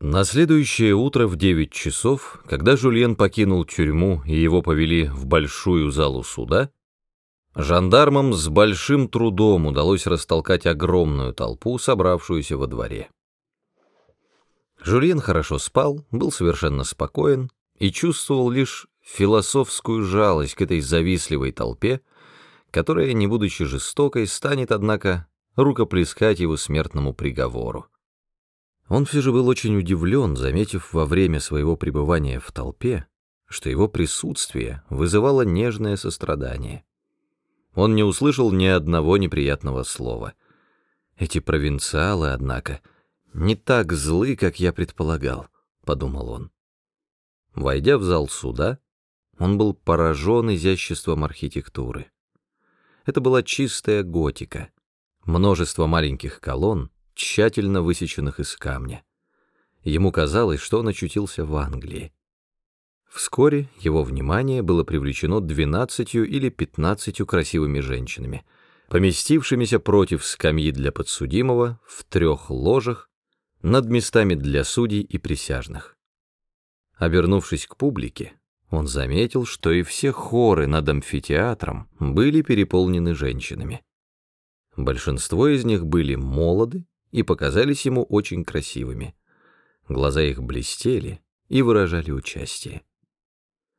На следующее утро в девять часов, когда Жульен покинул тюрьму и его повели в большую залу суда, жандармам с большим трудом удалось растолкать огромную толпу, собравшуюся во дворе. Жульен хорошо спал, был совершенно спокоен и чувствовал лишь философскую жалость к этой завистливой толпе, которая, не будучи жестокой, станет, однако, рукоплескать его смертному приговору. Он все же был очень удивлен, заметив во время своего пребывания в толпе, что его присутствие вызывало нежное сострадание. Он не услышал ни одного неприятного слова. Эти провинциалы, однако, не так злы, как я предполагал, — подумал он. Войдя в зал суда, он был поражен изяществом архитектуры. Это была чистая готика, множество маленьких колонн, тщательно высеченных из камня. Ему казалось, что он очутился в Англии. Вскоре его внимание было привлечено двенадцатью или пятнадцатью красивыми женщинами, поместившимися против скамьи для подсудимого в трех ложах над местами для судей и присяжных. Обернувшись к публике, он заметил, что и все хоры над амфитеатром были переполнены женщинами. Большинство из них были молоды и показались ему очень красивыми. Глаза их блестели и выражали участие.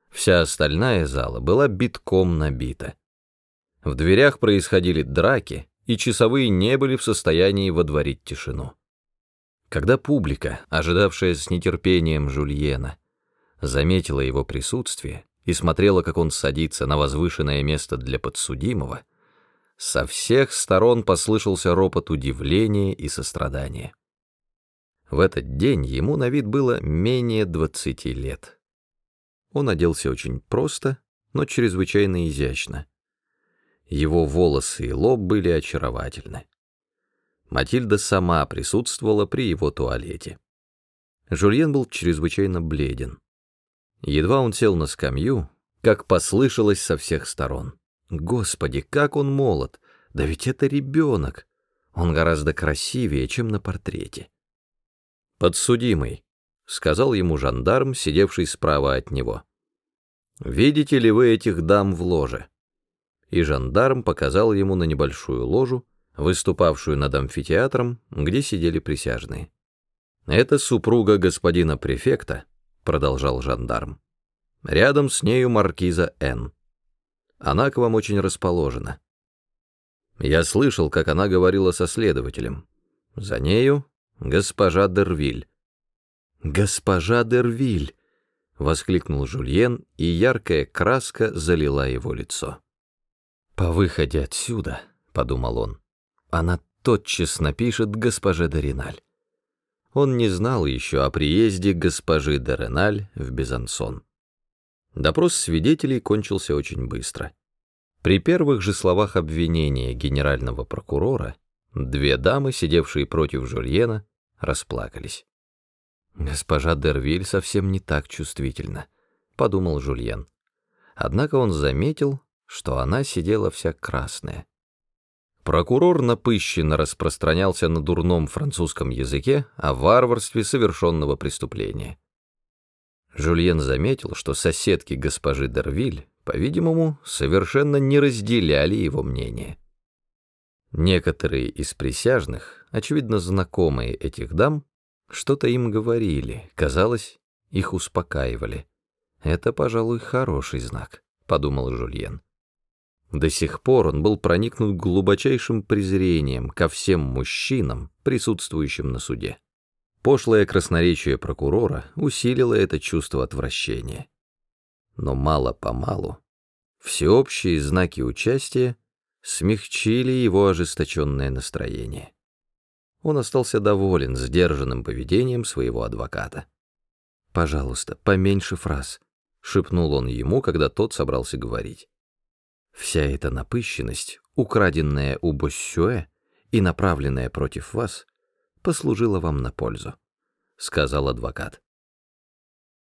Вся остальная зала была битком набита. В дверях происходили драки, и часовые не были в состоянии водворить тишину. Когда публика, ожидавшая с нетерпением Жульена, заметила его присутствие и смотрела, как он садится на возвышенное место для подсудимого, со всех сторон послышался ропот удивления и сострадания. В этот день ему на вид было менее двадцати лет. Он оделся очень просто, но чрезвычайно изящно. Его волосы и лоб были очаровательны. Матильда сама присутствовала при его туалете. Жульен был чрезвычайно бледен. Едва он сел на скамью, как послышалось со всех сторон. Господи, как он молод! Да ведь это ребенок! Он гораздо красивее, чем на портрете. «Подсудимый», — сказал ему жандарм, сидевший справа от него. «Видите ли вы этих дам в ложе?» И жандарм показал ему на небольшую ложу, выступавшую над амфитеатром, где сидели присяжные. «Это супруга господина префекта», — продолжал жандарм. «Рядом с нею маркиза Н. Она к вам очень расположена. Я слышал, как она говорила со следователем. За нею госпожа Дервиль. «Госпожа Дервиль!» — воскликнул Жульен, и яркая краска залила его лицо. «По выходе отсюда», — подумал он, — «она тотчас напишет госпоже Дориналь». Он не знал еще о приезде госпожи Дореналь в Безансон. Допрос свидетелей кончился очень быстро. При первых же словах обвинения генерального прокурора две дамы, сидевшие против Жульена, расплакались. «Госпожа Дервиль совсем не так чувствительна», — подумал Жульен. Однако он заметил, что она сидела вся красная. Прокурор напыщенно распространялся на дурном французском языке о варварстве совершенного преступления. Жульен заметил, что соседки госпожи Дервиль, по-видимому, совершенно не разделяли его мнение. Некоторые из присяжных, очевидно знакомые этих дам, что-то им говорили, казалось, их успокаивали. «Это, пожалуй, хороший знак», — подумал Жульен. До сих пор он был проникнут глубочайшим презрением ко всем мужчинам, присутствующим на суде. Пошлое красноречие прокурора усилило это чувство отвращения. Но мало-помалу всеобщие знаки участия смягчили его ожесточенное настроение. Он остался доволен сдержанным поведением своего адвоката. «Пожалуйста, поменьше фраз», — шепнул он ему, когда тот собрался говорить. «Вся эта напыщенность, украденная у Боссюэ и направленная против вас — послужило вам на пользу», — сказал адвокат.